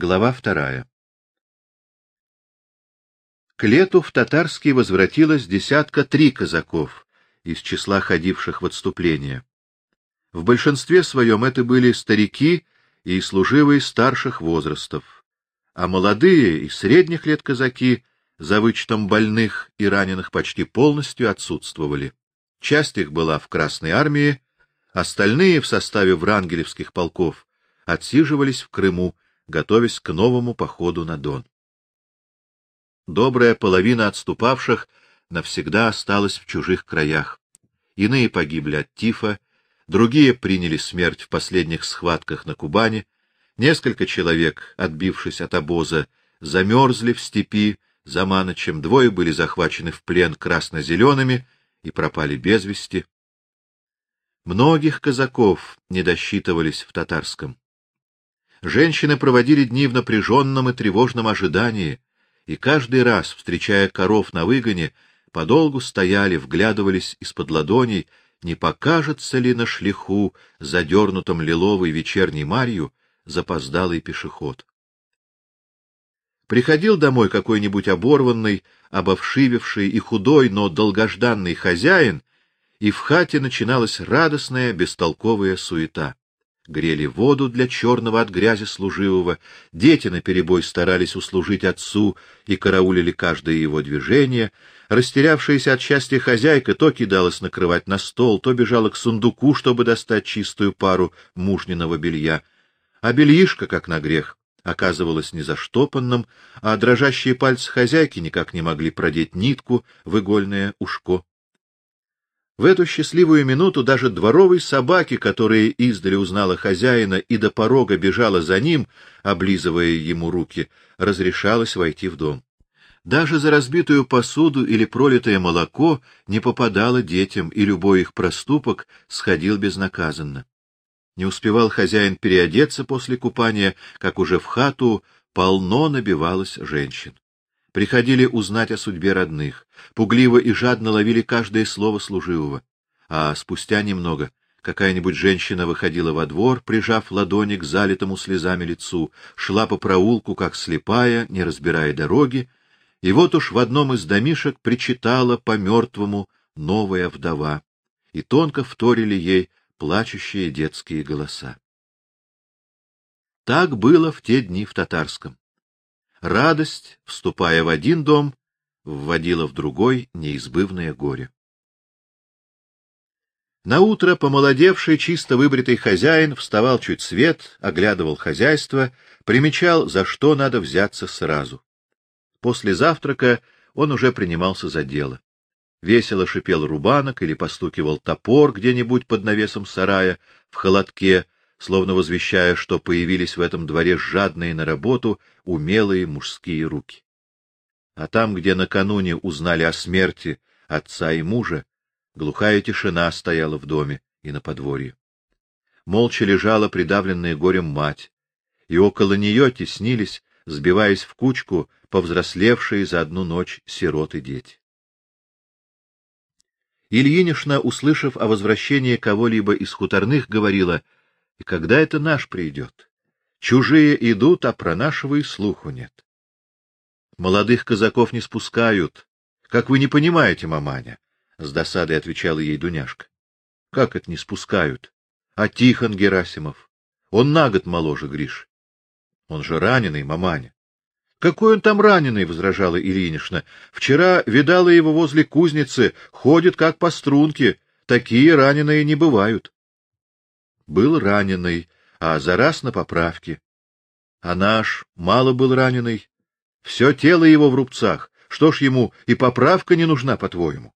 Глава вторая. К лету в Татарский возвратилось десятка три казаков из числа ходивших в отступление. В большинстве своем это были старики и служивые старших возрастов, а молодые и средних лет казаки, за вычетом больных и раненых, почти полностью отсутствовали. Часть их была в Красной армии, остальные в составе врангелевских полков отсиживались в Крыму, готовясь к новому походу на Дон. Добрая половина отступавших навсегда осталась в чужих краях. Иные погибли от тифа, другие приняли смерть в последних схватках на Кубани, несколько человек, отбившись от обоза, замерзли в степи за Маночем, двое были захвачены в плен красно-зелеными и пропали без вести. Многих казаков не досчитывались в татарском. Женщины проводили дни в напряженном и тревожном ожидании, и каждый раз, встречая коров на выгоне, подолгу стояли, вглядывались из-под ладоней, не покажется ли на шлиху, задернутом лиловой вечерней марью, запоздалый пешеход. Приходил домой какой-нибудь оборванный, обовшивевший и худой, но долгожданный хозяин, и в хате начиналась радостная, бестолковая суета грели воду для черного от грязи служивого, дети наперебой старались услужить отцу и караулили каждое его движение, растерявшаяся от счастья хозяйка то кидалась накрывать на стол, то бежала к сундуку, чтобы достать чистую пару мужниного белья, а бельишко, как на грех, оказывалось незаштопанным, а дрожащие пальцы хозяйки никак не могли продеть нитку в игольное ушко. В эту счастливую минуту даже дворовой собаке, которая издали узнала хозяина и до порога бежала за ним, облизывая ему руки, разрешалось войти в дом. Даже за разбитую посуду или пролитое молоко не попадало детям, и любой их проступок сходил безнаказанно. Не успевал хозяин переодеться после купания, как уже в хату полно набивалось женщин приходили узнать о судьбе родных, пугливо и жадно ловили каждое слово служивого. А спустя немного какая-нибудь женщина выходила во двор, прижав ладони к залитому слезами лицу, шла по проулку, как слепая, не разбирая дороги, и вот уж в одном из домишек причитала по мертвому новая вдова, и тонко вторили ей плачущие детские голоса. Так было в те дни в татарском. Радость, вступая в один дом, вводила в другой неизбывное горе. На утро помолодевший, чисто выбритый хозяин вставал чуть свет, оглядывал хозяйство, примечал, за что надо взяться сразу. После завтрака он уже принимался за дело. Весело шипел рубанок или постукивал топор где-нибудь под навесом сарая в холодке, словно возвещая, что появились в этом дворе жадные на работу умелые мужские руки. А там, где накануне узнали о смерти отца и мужа, глухая тишина стояла в доме и на подворье. Молча лежала придавленная горем мать, и около нее теснились, сбиваясь в кучку, повзрослевшие за одну ночь сироты дети. Ильинишна, услышав о возвращении кого-либо из хуторных, говорила — и когда это наш придет? Чужие идут, а про нашего и слуху нет. Молодых казаков не спускают. Как вы не понимаете, маманя? С досадой отвечала ей Дуняшка. Как это не спускают? А Тихон Герасимов? Он на год моложе Гриш. Он же раненый, маманя. Какой он там раненый, возражала Ильинична. Вчера видала его возле кузницы, ходит как по струнке. Такие раненые не бывают был раненый, а за раз на поправке. А наш мало был раненый. Все тело его в рубцах. Что ж ему и поправка не нужна, по-твоему?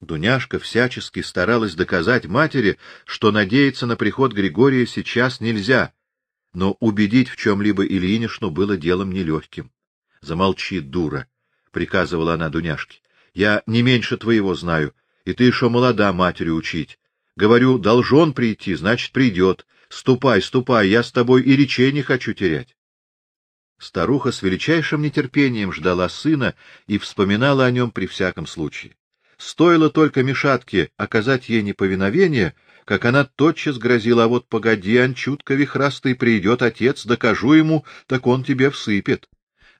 Дуняшка всячески старалась доказать матери, что надеяться на приход Григория сейчас нельзя, но убедить в чем-либо Ильинишну было делом нелегким. — Замолчи, дура, — приказывала она Дуняшке. — Я не меньше твоего знаю, и ты еще молода матери учить. Говорю, должен прийти, значит, придет. Ступай, ступай, я с тобой и речей не хочу терять. Старуха с величайшим нетерпением ждала сына и вспоминала о нем при всяком случае. Стоило только Мишатке оказать ей неповиновение, как она тотчас грозила, а вот погоди, Анчутка вихрастый, придет отец, докажу ему, так он тебе всыпет.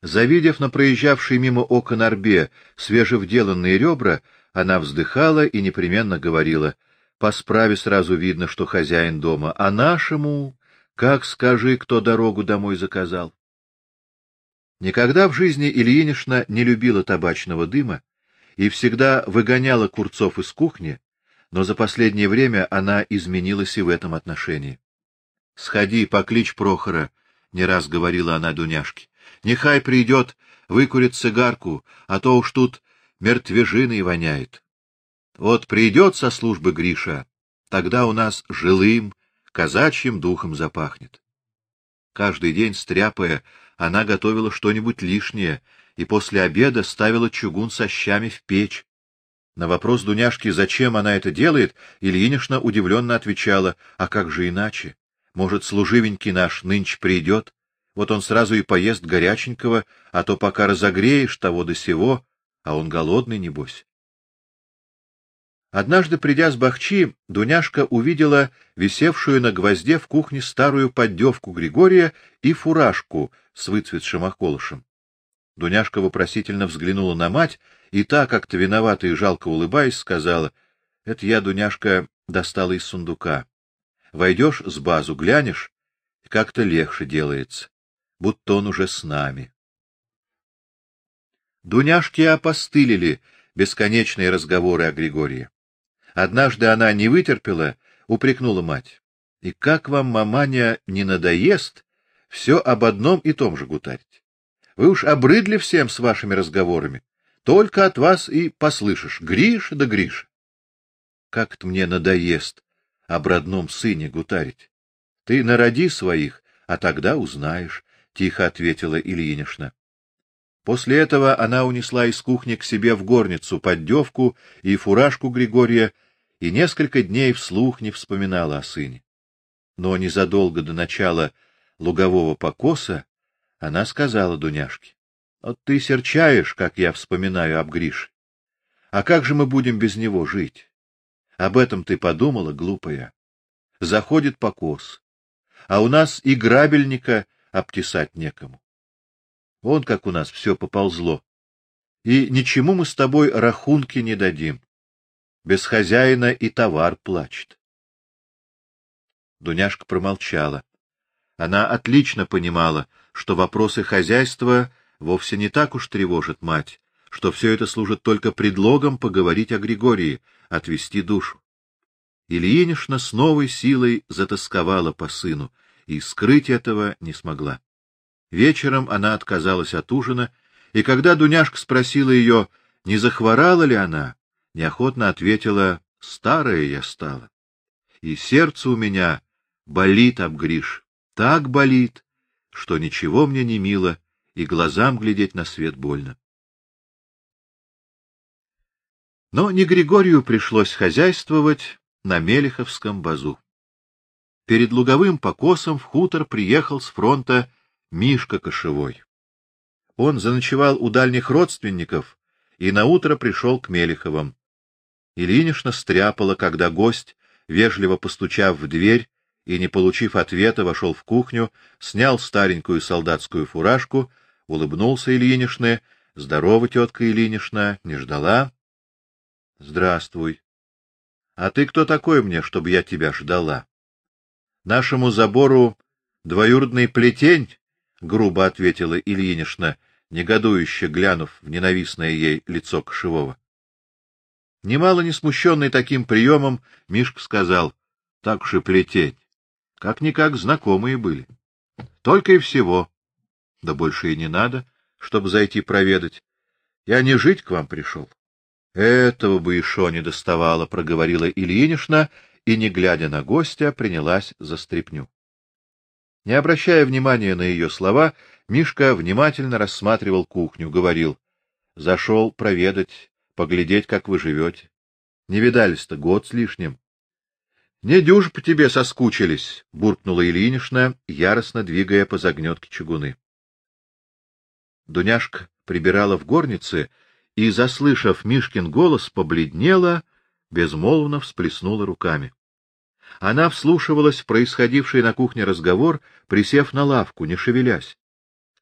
Завидев на проезжавшей мимо окон орбе свежевделанные ребра, она вздыхала и непременно говорила, по справе сразу видно, что хозяин дома, а нашему, как скажи, кто дорогу домой заказал. Никогда в жизни Ильинишна не любила табачного дыма и всегда выгоняла курцов из кухни, но за последнее время она изменилась и в этом отношении. — Сходи, покличь Прохора, — не раз говорила она Дуняшке. — Нехай придет, выкурит цигарку, а то уж тут мертвежиной воняет. Вот придет со службы Гриша, тогда у нас жилым, казачьим духом запахнет. Каждый день, стряпая, она готовила что-нибудь лишнее и после обеда ставила чугун со щами в печь. На вопрос Дуняшки, зачем она это делает, Ильинишна удивленно отвечала, а как же иначе? Может, служивенький наш нынче придет, вот он сразу и поест горяченького, а то пока разогреешь того до сего, а он голодный, небось. Однажды, придя с бахчи, Дуняшка увидела висевшую на гвозде в кухне старую поддевку Григория и фуражку с выцветшим околышем. Дуняшка вопросительно взглянула на мать, и та, как-то виновата и жалко улыбаясь, сказала: "Это я, Дуняшка, достала из сундука. Войдешь с базу, глянешь, как-то легче делается, будто он уже с нами". Дуняшки опостылили бесконечные разговоры о Григории. Однажды она не вытерпела, упрекнула мать: "И как вам, маманя, не надоест все об одном и том же гутарить? Вы уж обрыдли всем с вашими разговорами. Только от вас и послышишь: Гриша да Гриша. Как-то мне надоест об родном сыне гутарить. Ты народи своих, а тогда узнаешь, тихо ответила Ильинишна. После этого она унесла из кухни к себе в горницу поддевку и фуражку Григория и несколько дней вслух не вспоминала о сыне. Но незадолго до начала лугового покоса она сказала Дуняшке: "Вот ты серчаешь, как я вспоминаю об Грише. А как же мы будем без него жить? Об этом ты подумала, глупая? Заходит покос, а у нас и грабельника обтесать некому. Вон как у нас все поползло. И ничему мы с тобой рахунки не дадим. Без хозяина и товар плачет. Дуняшка промолчала. Она отлично понимала, что вопросы хозяйства вовсе не так уж тревожат мать, что все это служит только предлогом поговорить о Григории, отвести душу. Ильинишна с новой силой затасковала по сыну и скрыть этого не смогла. Вечером она отказалась от ужина, и когда Дуняшка спросила ее, не захворала ли она, неохотно ответила: "Старая я стала, и сердце у меня болит об Гриш, так болит, что ничего мне не мило, и глазам глядеть на свет больно". Но не Григорию пришлось хозяйствовать на Мелеховском базу. Перед луговым покосом в хутор приехал с фронта Мишка Кошевой. Он заночевал у дальних родственников и на утро пришел к Мелиховым. Ильинишна стряпала, когда гость, вежливо постучав в дверь и не получив ответа, вошел в кухню, снял старенькую солдатскую фуражку, улыбнулся Ильинишне: "Здорово, тетка Ильинишна, не ждала?" "Здравствуй. А ты кто такой мне, чтобы я тебя ждала?" Нашему забору двоюродный плетень грубо ответила Ильинишна, негодующе глянув в ненавистное ей лицо Кошевого. Немало не смущенный таким приемом, Мишка сказал: "Так уж и плетень. Как никак знакомые были. Только и всего. Да больше и не надо, чтобы зайти проведать. Я не жить к вам пришел. Этого бы еще не доставало, проговорила Ильинишна и не глядя на гостя, принялась за стряпню. Не обращая внимания на ее слова, Мишка внимательно рассматривал кухню, говорил: "Зашел проведать, поглядеть, как вы живете. Не видались-то год с лишним. Не дюж по тебе соскучились, буркнула Ильинична, яростно двигая по загнетке чугуны. Дуняшка прибирала в горнице и, заслышав Мишкин голос, побледнела, безмолвно всплеснула руками. Она вслушивалась в происходивший на кухне разговор, присев на лавку, не шевелясь.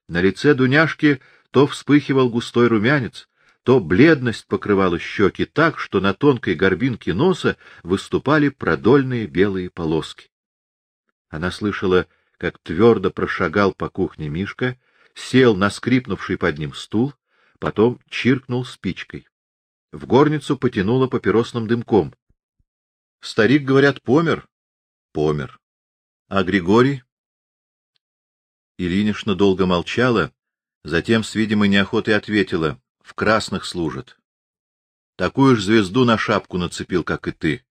На лице Дуняшки то вспыхивал густой румянец, то бледность покрывала щеки так, что на тонкой горбинке носа выступали продольные белые полоски. Она слышала, как твердо прошагал по кухне Мишка, сел на скрипнувший под ним стул, потом чиркнул спичкой. В горницу потянуло папиросным дымком. Старик, говорят, помер. Помер. А Григорий? Ильинична долго молчала, затем с видимой неохотой ответила: в красных служит. Такую ж звезду на шапку нацепил, как и ты.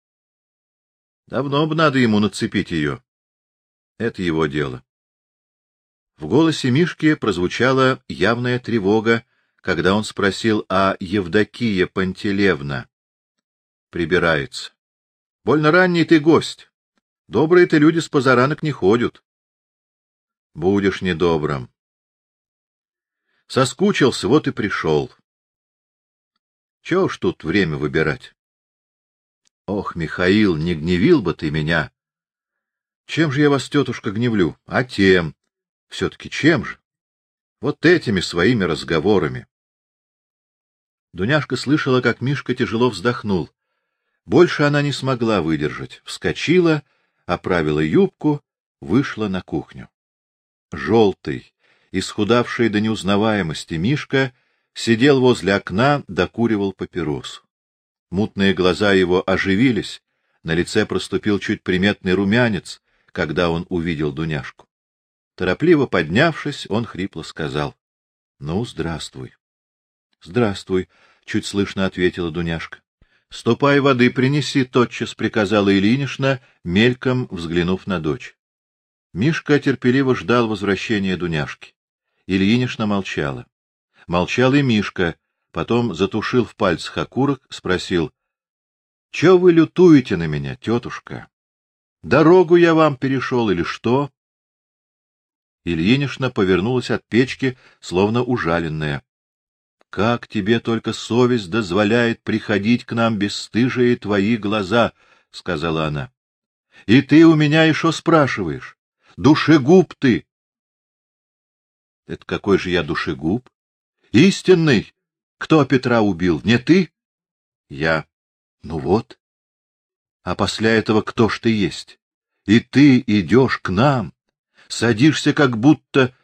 Давно бы надо ему нацепить ее. Это его дело. В голосе Мишки прозвучала явная тревога, когда он спросил, а Евдокия Пантелевна прибирается. Больно ранний ты гость. Добрые-то люди с позаранок не ходят. Будешь недобрым. Соскучился, вот и пришел. Чего уж тут время выбирать? Ох, Михаил, не гневил бы ты меня. Чем же я вас, тетушка, гневлю? А тем. Все-таки чем же? Вот этими своими разговорами. Дуняшка слышала, как Мишка тяжело вздохнул. Больше она не смогла выдержать. Вскочила, оправила юбку, вышла на кухню. Желтый, исхудавший до неузнаваемости Мишка сидел возле окна, докуривал папиросу. Мутные глаза его оживились, на лице проступил чуть приметный румянец, когда он увидел Дуняшку. Торопливо поднявшись, он хрипло сказал: "Ну, здравствуй". "Здравствуй", чуть слышно ответила Дуняшка. "Ступай воды принеси", тотчас приказала Ильинична, мельком взглянув на дочь. Мишка терпеливо ждал возвращения Дуняшки. Ильинична молчала. Молчал и Мишка, потом затушил в пальцах окурок, спросил: "Что вы лютуете на меня, тетушка? Дорогу я вам перешел или что?" Ильинична повернулась от печки, словно ужаленная. Как тебе только совесть дозволяет приходить к нам бесстыжие твои глаза, сказала она. И ты у меня еще спрашиваешь: душегуб ты? Это какой же я душегуб? Истинный. Кто Петра убил? Не ты? Я. Ну вот. А после этого кто ж ты есть? И ты идешь к нам, садишься как будто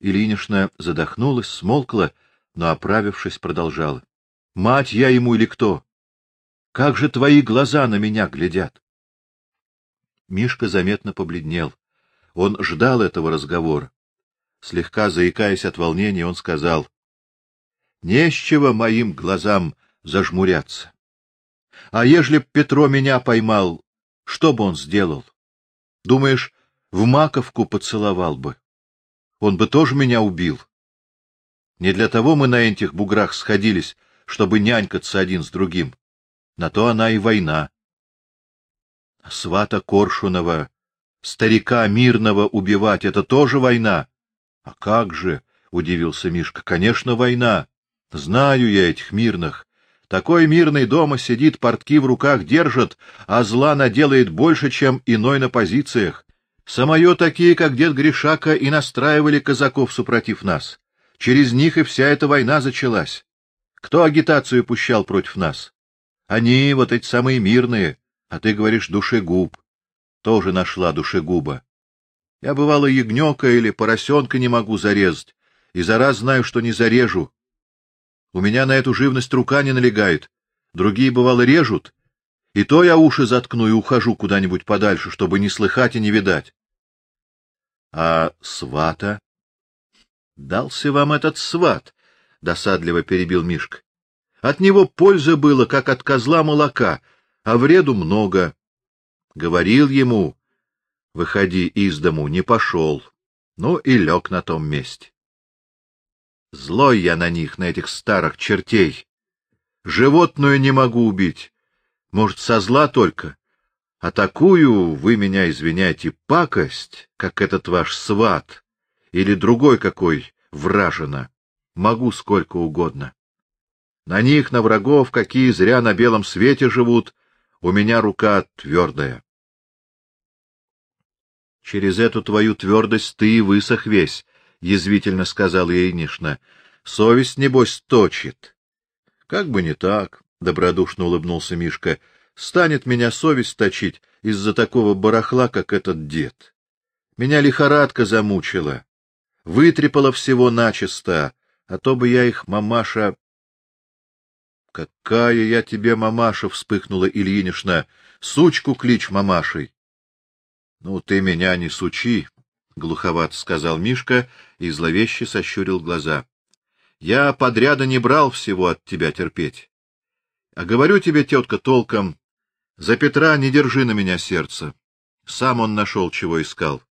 Ильинична задохнулась, смолкла, но оправившись, продолжала: "Мать я ему или кто? Как же твои глаза на меня глядят?" Мишка заметно побледнел. Он ждал этого разговора. Слегка заикаясь от волнения, он сказал: не моим глазам зажмуряться. А ежели б Петро меня поймал, что бы он сделал? Думаешь, в маковку поцеловал бы? Он бы тоже меня убил. Не для того мы на этих буграх сходились, чтобы нянькаться один с другим. На то она и война. Свата Коршунова, старика мирного убивать — это тоже война. — А как же, — удивился Мишка, — конечно, война. Знаю я этих мирных. Такой мирный дома сидит, портки в руках держит, а зла наделает больше, чем иной на позициях. Самое такие, как дед Гришака, и настраивали казаков супротив нас. Через них и вся эта война началась. Кто агитацию пущал против нас? Они, вот эти самые мирные, а ты говоришь душегуб. Тоже нашла душегуба. Я бывало ягнёка или поросенка не могу зарезать, и за раз знаю, что не зарежу. У меня на эту живность рука не налегает. Другие, бывало, режут. И то я уши заткну и ухожу куда-нибудь подальше, чтобы не слыхать и не видать. А свата? Дался вам этот сват, досадливо перебил Мишка. От него пользы было, как от козла молока, а вреду много. Говорил ему: "Выходи из дому", не пошел. Ну и лег на том месте. Злой я на них, на этих старых чертей. Животную не могу убить. Может, со зла только. А такую, вы меня извиняйте, пакость, как этот ваш сват или другой какой вражина, могу сколько угодно. На них, на врагов, какие зря на белом свете живут, у меня рука твердая. — Через эту твою твердость ты и высох весь, — язвительно сказал Ильинишна. — Совесть, небось, точит. — Как бы не так, — добродушно улыбнулся Мишка. — Станет меня совесть точить из-за такого барахла, как этот дед. Меня лихорадка замучила, вытрепала всего начисто, а то бы я их, мамаша... — Какая я тебе мамаша! — вспыхнула Ильинишна. — Сучку клич мамашей. — Ну, ты меня не сучи, — глуховато сказал Мишка и зловеще сощурил глаза. — Я подряда не брал всего от тебя терпеть. А говорю тебе, тетка, толком, за Петра не держи на меня сердце. Сам он нашел, чего искал. —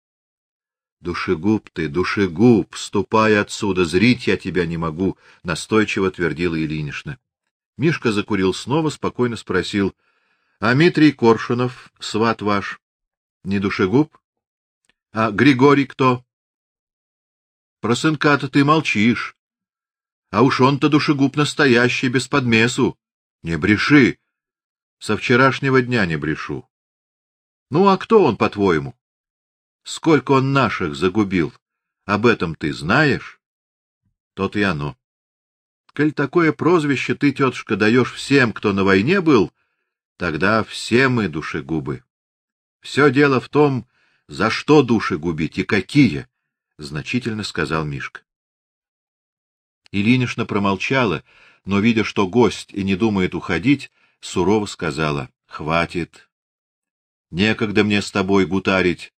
Душегуб ты, душегуб, ступай отсюда, зрить я тебя не могу, — настойчиво твердила Ильинична. Мишка закурил снова, спокойно спросил. — А Митрий Коршунов, сват ваш, не душегуб? — А Григорий кто? — Про сынка-то ты молчишь. А уж он-то душегуб настоящий, без подмесу. Не бреши. Со вчерашнего дня не брешу. Ну, а кто он, по-твоему? Сколько он наших загубил? Об этом ты знаешь? Тот и оно. Коль такое прозвище ты, тетушка, даешь всем, кто на войне был, тогда все мы душегубы. Все дело в том, за что души губить и какие, — значительно сказал Мишка. Ильинишна промолчала, но, видя, что гость и не думает уходить, сурово сказала, — Хватит. Некогда мне с тобой гутарить.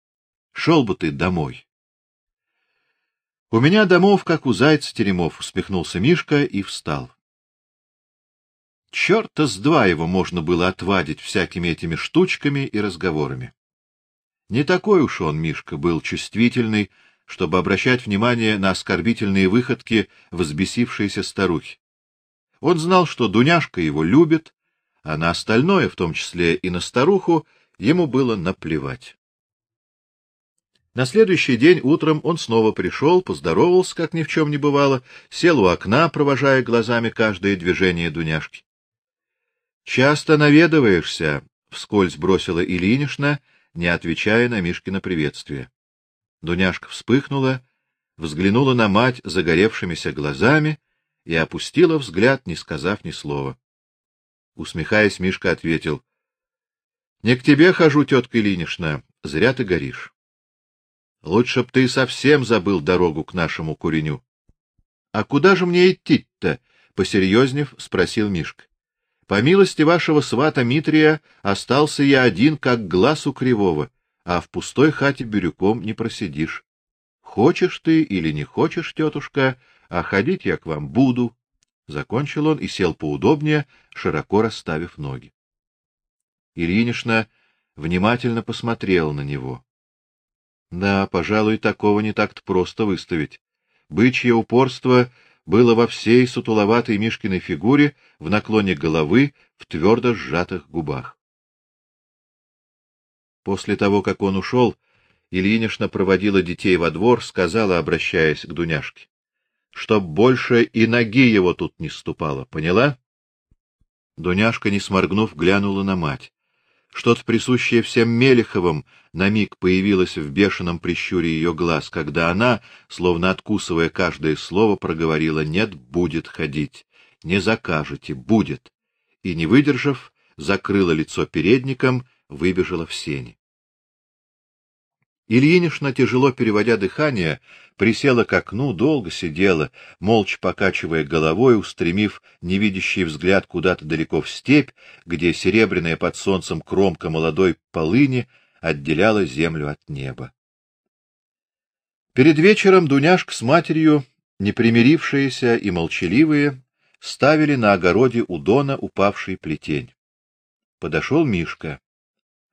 Шел бы ты домой. — У меня домов, как у зайца теремов, — усмехнулся Мишка и встал. Черта с два его можно было отвадить всякими этими штучками и разговорами. Не такой уж он, Мишка, был чувствительный, чтобы обращать внимание на оскорбительные выходки взбесившейся старухи. Он знал, что Дуняшка его любит, а на остальное, в том числе и на старуху, ему было наплевать. На следующий день утром он снова пришел, поздоровался, как ни в чем не бывало, сел у окна, провожая глазами каждое движение Дуняшки. — Часто наведываешься, — вскользь бросила Ильинишна, не отвечая на Мишкино приветствие. Дуняшка вспыхнула, взглянула на мать загоревшимися глазами и опустила взгляд, не сказав ни слова. Усмехаясь, Мишка ответил. — Не к тебе хожу, тетка Ильинична, зря ты горишь. Лучше б ты совсем забыл дорогу к нашему куреню. — А куда же мне идти-то? — посерьезнев спросил Мишка. — По милости вашего свата Митрия остался я один, как глаз у кривого, а в пустой хате бирюком не просидишь. Хочешь ты или не хочешь, тетушка, а ходить я к вам буду. Закончил он и сел поудобнее, широко расставив ноги. Ильинишна внимательно посмотрела на него. Да, пожалуй, такого не так-то просто выставить. Бычье упорство было во всей сутуловатой Мишкиной фигуре, в наклоне головы, в твердо сжатых губах. После того, как он ушел, Ильинишна проводила детей во двор, сказала, обращаясь к Дуняшке: "Чтоб больше и ноги его тут не ступало, поняла?" Дуняшка, не сморгнув, глянула на мать. Что-то присущее всем Мелеховым на миг появилось в бешеном прищуре ее глаз, когда она, словно откусывая каждое слово, проговорила: "Нет, будет ходить. Не закажете, будет". И не выдержав, закрыла лицо передником, выбежала в сени. Ильинишна, тяжело переводя дыхание, присела к окну, долго сидела, молча покачивая головой, устремив невидящий взгляд куда-то далеко в степь, где серебряная под солнцем кромка молодой полыни отделяла землю от неба. Перед вечером Дуняшка с матерью, непримирившиеся и молчаливые, ставили на огороде у Дона упавший плетень. Подошел Мишка.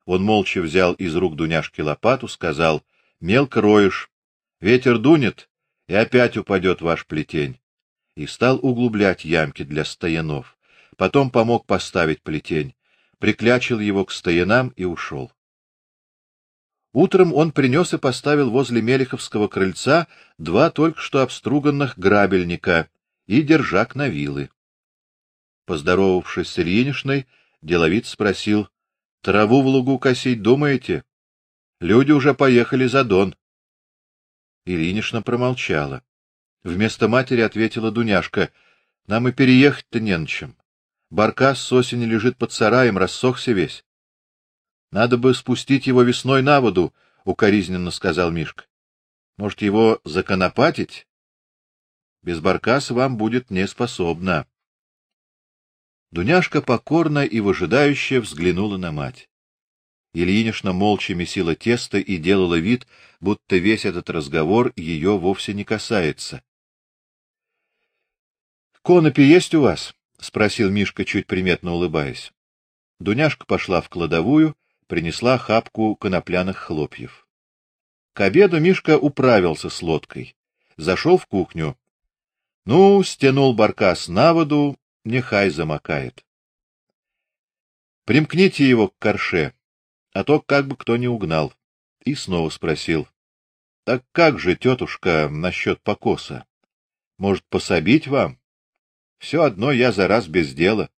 Он молча взял из рук Дуняшки лопату, сказал: "Мелко роешь, ветер дунет, и опять упадет ваш плетень". И стал углублять ямки для стоянов. Потом помог поставить плетень, приклячил его к стоянам и ушел. Утром он принес и поставил возле Мелиховского крыльца два только что обструганных грабельника и держак на вилы. Поздоровавшись с Ильинишной, деловит спросил: Траву в лугу косить думаете? Люди уже поехали за Дон. Ильинична промолчала. Вместо матери ответила Дуняшка: "Нам и переехать-то не на чем. Баркас с осени лежит под сараем, рассохся весь. Надо бы спустить его весной на воду", укоризненно сказал Мишка. "Может, его законопатить? Без баркаса вам будет неспособна". Дуняшка покорно и выжидающе взглянула на мать. Ильинична молча месила тесто и делала вид, будто весь этот разговор ее вовсе не касается. Конопи есть у вас? спросил Мишка, чуть приметно улыбаясь. Дуняшка пошла в кладовую, принесла хапку конопляных хлопьев. К обеду Мишка управился с лодкой, зашел в кухню. Ну, стянул баркас на воду, нехай замокает. Примкните его к корше, а то как бы кто не угнал. И снова спросил: "Так как же, тетушка, насчет покоса? Может, пособить вам? Все одно я за раз без дела".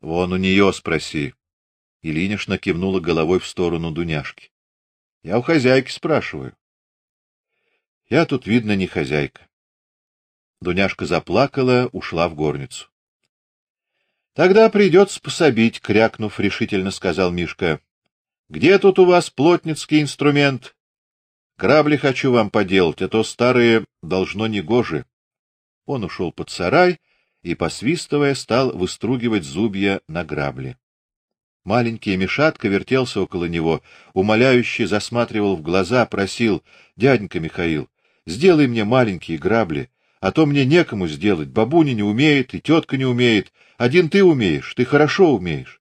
Вон у нее спроси. Илинишна кивнула головой в сторону Дуняшки. Я у хозяйки спрашиваю. Я тут видно не хозяйка. Дуняшка заплакала, ушла в горницу. Тогда придется пособить, крякнув решительно сказал Мишка. Где тут у вас плотницкий инструмент? Грабли хочу вам поделать, а то старые должно негоже. Он ушел под сарай и посвистывая стал выстругивать зубья на грабли. Маленький Мишатка вертелся около него, умоляюще засматривал в глаза, просил: "Дяденька Михаил, сделай мне маленькие грабли, а то мне некому сделать. Бабуня не умеет, и тетка не умеет. Один ты умеешь, ты хорошо умеешь".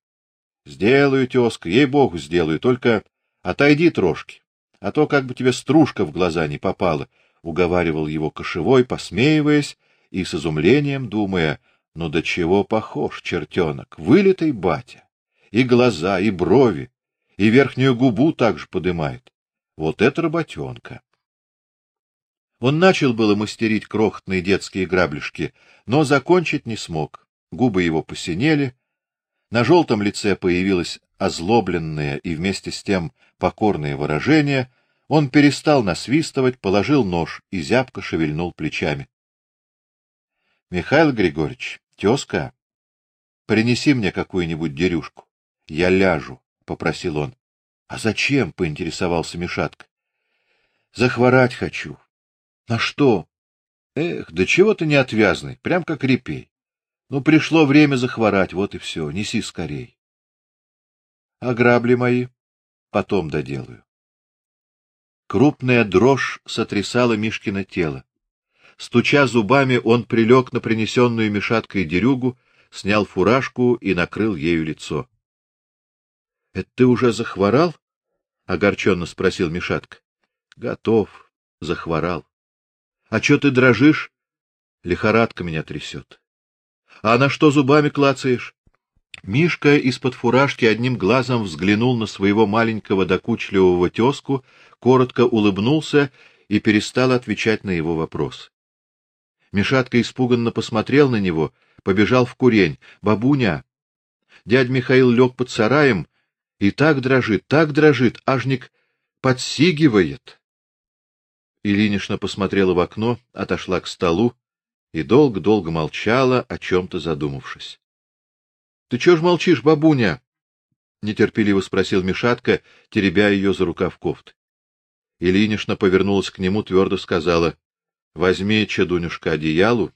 Сделаю, тёзка, ей-богу, сделаю, только отойди трошки, а то как бы тебе стружка в глаза не попала, уговаривал его кошевой, посмеиваясь и с изумлением думая: "Ну до чего похож чертенок, вылитый батя. И глаза, и брови, и верхнюю губу также подымает. Вот это работенка!» Он начал было мастерить крохотные детские граблишки, но закончить не смог. Губы его посинели, на желтом лице появилось озлобленное и вместе с тем покорное выражение. Он перестал насвистывать, положил нож и зябко шевельнул плечами. Михаил Григорьевич, тёзка, принеси мне какую-нибудь дерюшку. Я ляжу, попросил он. А зачем? поинтересовался Мишатка. Захворать хочу. На что? Эх, да чего ты неотвязный, прям как репей. Ну, пришло время захворать, вот и все. Неси скорей. А грабли мои потом доделаю. Крупная дрожь сотрясала Мишкино тело. Стуча зубами, он прилег на принесенную мешаткой дерюгу, снял фуражку и накрыл ею лицо. — Это ты уже захворал? — огорченно спросил Мишатка. — Готов, захворал. — А что ты дрожишь? Лихорадка меня трясет. А на что зубами клацаешь? Мишка из-под фуражки одним глазом взглянул на своего маленького докучливого тёзку, коротко улыбнулся и перестал отвечать на его вопрос. Мишатка испуганно посмотрел на него, побежал в курень. Бабуня, дядь Михаил лег под сараем и так дрожит, так дрожит, ажник подсигивает. Илинишна посмотрела в окно, отошла к столу, и долго-долго молчала, о чем то задумавшись. Ты чего ж молчишь, бабуня? нетерпеливо спросил Мишатка, теребя ее за рукав кофты. Ильинишна повернулась к нему, твердо сказала: "Возьми, чадунюшка, одеялу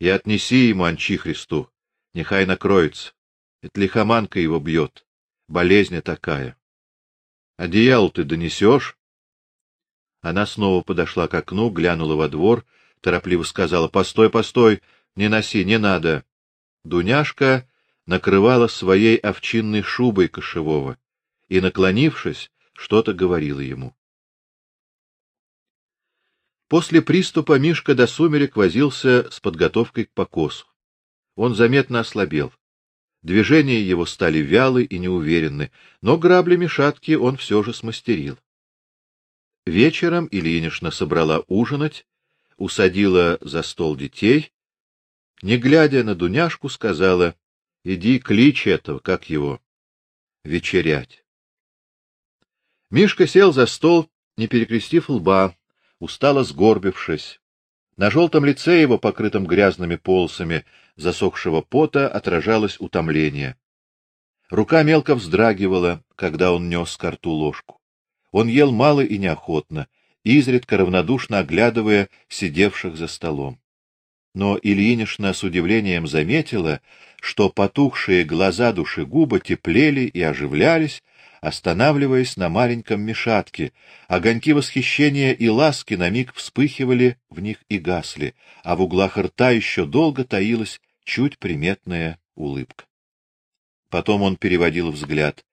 и отнеси ему анчихристу, нехай накроется. Это лихоманка его бьет, болезнь такая. Одеяло ты донесешь?» Она снова подошла к окну, глянула во двор торопливо сказала: "Постой, постой, не носи, не надо". Дуняшка накрывала своей овчинной шубой кошевого и, наклонившись, что-то говорила ему. После приступа Мишка до сумерек возился с подготовкой к покосу. Он заметно ослабел. Движения его стали вялы и неуверенны, но граблями шатки он все же смастерил. Вечером Ильинишна собрала ужинать усадила за стол детей, не глядя на Дуняшку, сказала: "Иди кличь этого, как его, вечерять". Мишка сел за стол, не перекрестив лба, устало сгорбившись. На желтом лице его, покрытом грязными полосами засохшего пота, отражалось утомление. Рука мелко вздрагивала, когда он нес к рту ложку. Он ел мало и неохотно, изредка равнодушно оглядывая сидевших за столом. Но Ильинишна с удивлением заметила, что потухшие глаза душегуба теплели и оживлялись, останавливаясь на маленьком мешатке. Огоньки восхищения и ласки на миг вспыхивали в них и гасли, а в углах рта еще долго таилась чуть приметная улыбка. Потом он переводил взгляд,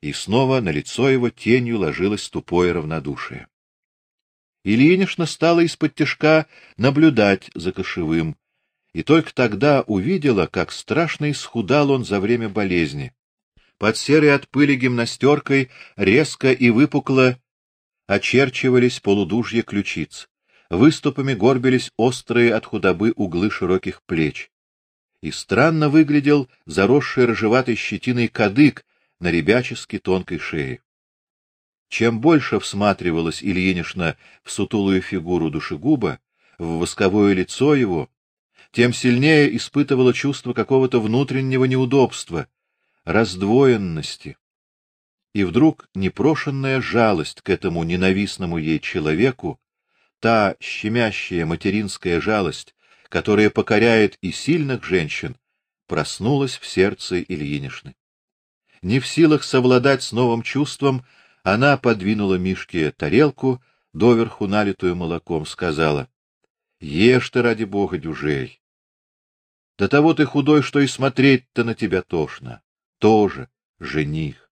и снова на лицо его тенью ложилось тупое равнодушие. Ильинишна стала из-под тишка наблюдать за кошевым, и только тогда увидела, как страшно исхудал он за время болезни. Под серой от пыли гимнастеркой резко и выпукло очерчивались полудужья ключиц. Выступами горбились острые от худобы углы широких плеч. И странно выглядел заросший рыжеватой щетиной кадык на ребячески тонкой шее. Чем больше всматривалась Ильинишна в сутулую фигуру душегуба, в восковое лицо его, тем сильнее испытывала чувство какого-то внутреннего неудобства, раздвоенности. И вдруг непрошенная жалость к этому ненавистному ей человеку, та щемящая материнская жалость, которая покоряет и сильных женщин, проснулась в сердце Ильинишны. Не в силах совладать с новым чувством, она подвинула Мишке тарелку, доверху налитую молоком, сказала: "Ешь ты ради бога, дюжей. До того ты худой, что и смотреть-то на тебя тошно тоже жених.